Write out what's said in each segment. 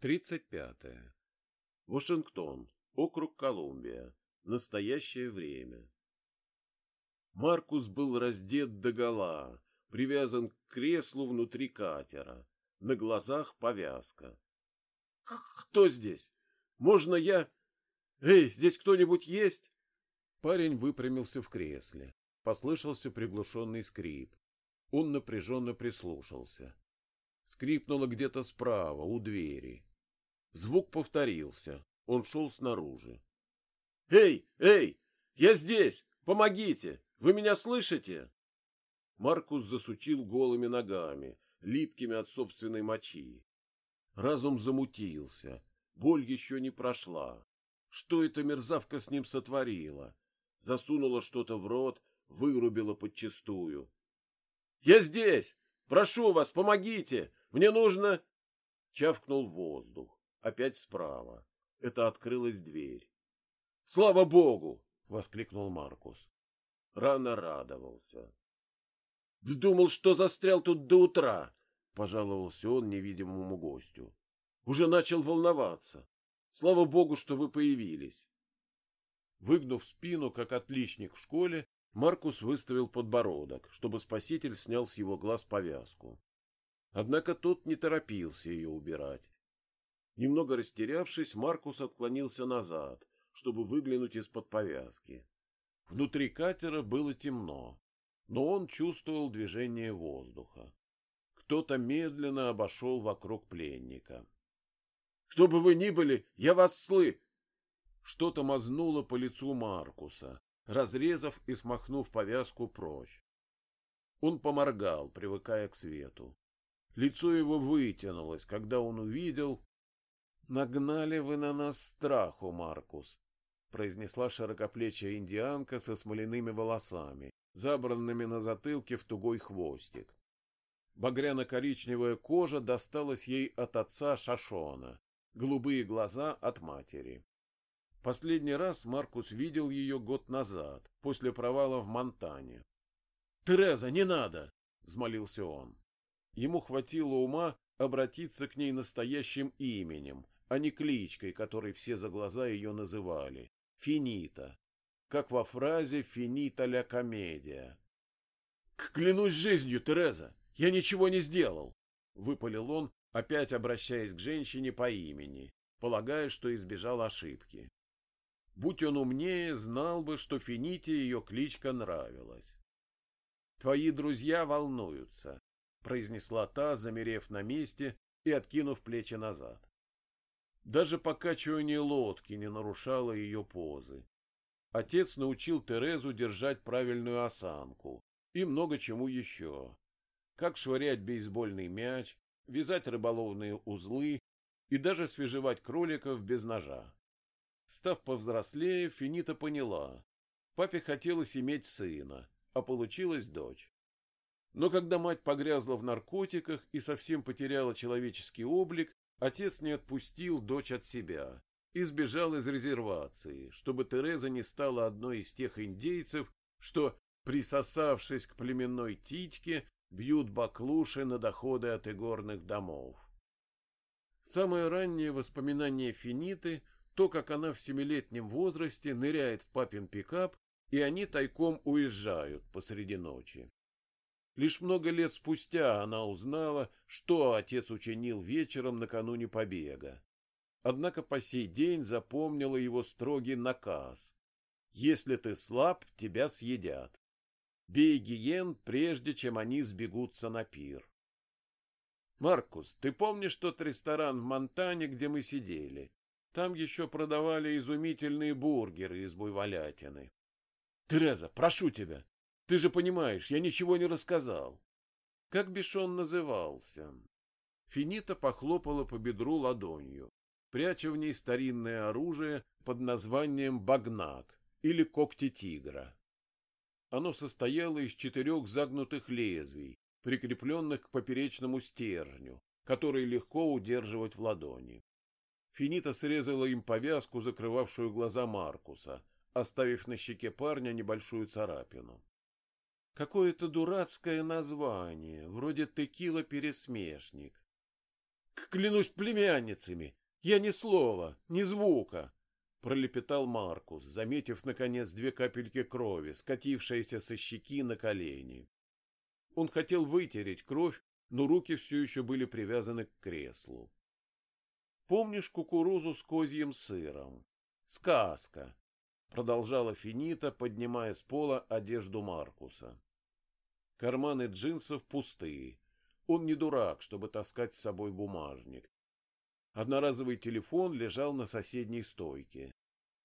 35. Вашингтон, округ Колумбия. Настоящее время. Маркус был раздет догола, привязан к креслу внутри катера. На глазах повязка. — Кто здесь? Можно я... Эй, здесь кто-нибудь есть? Парень выпрямился в кресле. Послышался приглушенный скрип. Он напряженно прислушался. Скрипнуло где-то справа, у двери. Звук повторился. Он шел снаружи. «Эй, эй! Я здесь! Помогите! Вы меня слышите?» Маркус засучил голыми ногами, липкими от собственной мочи. Разум замутился. Боль еще не прошла. Что эта мерзавка с ним сотворила? Засунула что-то в рот, вырубила подчистую. «Я здесь! Прошу вас, помогите! Мне нужно...» Чавкнул воздух. Опять справа. Это открылась дверь. «Слава Богу!» — воскликнул Маркус. Рано радовался. «Да думал, что застрял тут до утра!» — пожаловался он невидимому гостю. «Уже начал волноваться. Слава Богу, что вы появились!» Выгнув спину, как отличник в школе, Маркус выставил подбородок, чтобы спаситель снял с его глаз повязку. Однако тот не торопился ее убирать. Немного растерявшись, Маркус отклонился назад, чтобы выглянуть из-под повязки. Внутри катера было темно, но он чувствовал движение воздуха. Кто-то медленно обошел вокруг пленника. — Кто бы вы ни были, я вас слы! Что-то мазнуло по лицу Маркуса, разрезав и смахнув повязку прочь. Он поморгал, привыкая к свету. Лицо его вытянулось, когда он увидел, Нагнали вы на нас страху, Маркус, произнесла широкоплечья индианка со смоляными волосами, забранными на затылке в тугой хвостик. Багряно-коричневая кожа досталась ей от отца Шашона, голубые глаза от матери. Последний раз Маркус видел ее год назад, после провала в Монтане. «Тереза, не надо!» — взмолился он. Ему хватило ума обратиться к ней настоящим именем, а не кличкой, которой все за глаза ее называли — Финита, как во фразе «Финита ля комедия». «Клянусь жизнью, Тереза, я ничего не сделал!» — выпалил он, опять обращаясь к женщине по имени, полагая, что избежал ошибки. Будь он умнее, знал бы, что Фините ее кличка нравилась. «Твои друзья волнуются», — произнесла та, замерев на месте и откинув плечи назад. Даже покачивание лодки не нарушало ее позы. Отец научил Терезу держать правильную осанку и много чему еще. Как швырять бейсбольный мяч, вязать рыболовные узлы и даже свежевать кроликов без ножа. Став повзрослее, Финита поняла. Папе хотелось иметь сына, а получилась дочь. Но когда мать погрязла в наркотиках и совсем потеряла человеческий облик, Отец не отпустил дочь от себя и сбежал из резервации, чтобы Тереза не стала одной из тех индейцев, что, присосавшись к племенной титьке, бьют баклуши на доходы от игорных домов. Самое раннее воспоминание Финиты — то, как она в семилетнем возрасте ныряет в папин пикап, и они тайком уезжают посреди ночи. Лишь много лет спустя она узнала, что отец учинил вечером накануне побега. Однако по сей день запомнила его строгий наказ. «Если ты слаб, тебя съедят. Бей гиен, прежде чем они сбегутся на пир». «Маркус, ты помнишь тот ресторан в Монтане, где мы сидели? Там еще продавали изумительные бургеры из буйволятины». «Тереза, прошу тебя, ты же понимаешь, я ничего не рассказал. Как Бешон назывался? Финита похлопала по бедру ладонью, пряча в ней старинное оружие под названием багнак или когти тигра. Оно состояло из четырех загнутых лезвий, прикрепленных к поперечному стержню, который легко удерживать в ладони. Финита срезала им повязку, закрывавшую глаза Маркуса, оставив на щеке парня небольшую царапину. Какое-то дурацкое название, вроде текила-пересмешник. Клянусь племянницами, я ни слова, ни звука, пролепетал Маркус, заметив наконец две капельки крови, скатившиеся со щеки на колени. Он хотел вытереть кровь, но руки все еще были привязаны к креслу. Помнишь кукурузу с козьим сыром? Сказка, продолжала Финита, поднимая с пола одежду Маркуса. Карманы джинсов пустые. Он не дурак, чтобы таскать с собой бумажник. Одноразовый телефон лежал на соседней стойке.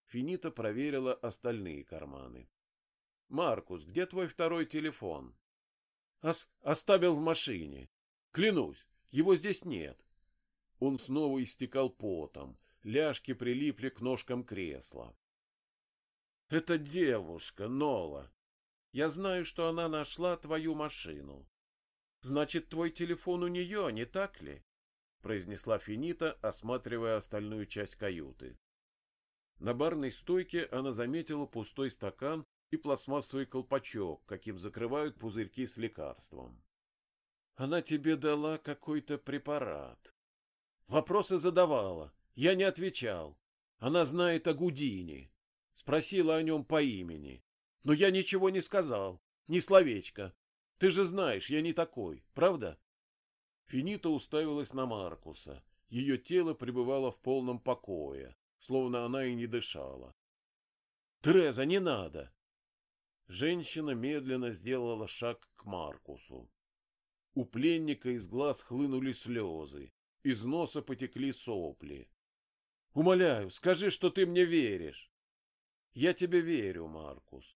Финита проверила остальные карманы. — Маркус, где твой второй телефон? Ос — Оставил в машине. Клянусь, его здесь нет. Он снова истекал потом, ляжки прилипли к ножкам кресла. — Это девушка, Нола. Я знаю, что она нашла твою машину. Значит, твой телефон у нее, не так ли? произнесла Финита, осматривая остальную часть каюты. На барной стойке она заметила пустой стакан и пластмассовый колпачок, каким закрывают пузырьки с лекарством. Она тебе дала какой-то препарат. Вопросы задавала, я не отвечал. Она знает о Гудине. Спросила о нем по имени. Но я ничего не сказал, ни словечка. Ты же знаешь, я не такой, правда? Финита уставилась на Маркуса. Ее тело пребывало в полном покое, словно она и не дышала. «Тереза, не надо!» Женщина медленно сделала шаг к Маркусу. У пленника из глаз хлынули слезы, из носа потекли сопли. «Умоляю, скажи, что ты мне веришь!» «Я тебе верю, Маркус!»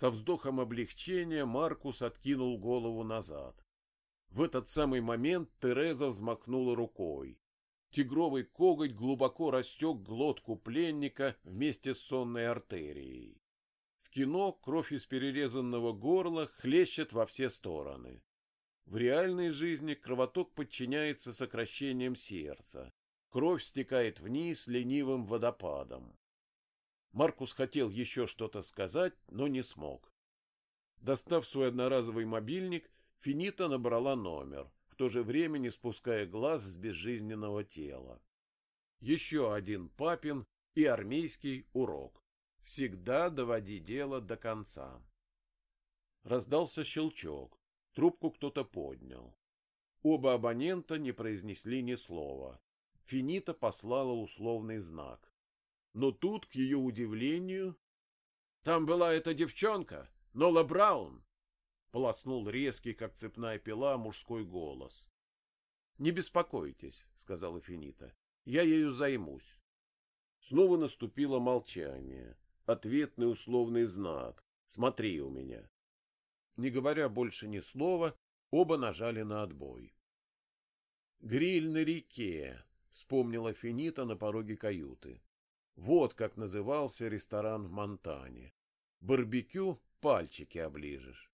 Со вздохом облегчения Маркус откинул голову назад. В этот самый момент Тереза взмахнула рукой. Тигровый коготь глубоко растек глотку пленника вместе с сонной артерией. В кино кровь из перерезанного горла хлещет во все стороны. В реальной жизни кровоток подчиняется сокращениям сердца. Кровь стекает вниз ленивым водопадом. Маркус хотел еще что-то сказать, но не смог. Достав свой одноразовый мобильник, Финита набрала номер, в то же время не спуская глаз с безжизненного тела. Еще один папин и армейский урок. Всегда доводи дело до конца. Раздался щелчок. Трубку кто-то поднял. Оба абонента не произнесли ни слова. Финита послала условный знак. Но тут, к ее удивлению... — Там была эта девчонка, Нола Браун, полоснул резкий, как цепная пила, мужской голос. Не беспокойтесь, сказала Финита. Я ею займусь. Снова наступило молчание, ответный условный знак. Смотри у меня. Не говоря больше ни слова, оба нажали на отбой. Гриль на реке, вспомнила Финита на пороге каюты. Вот как назывался ресторан в Монтане. Барбекю пальчики оближешь.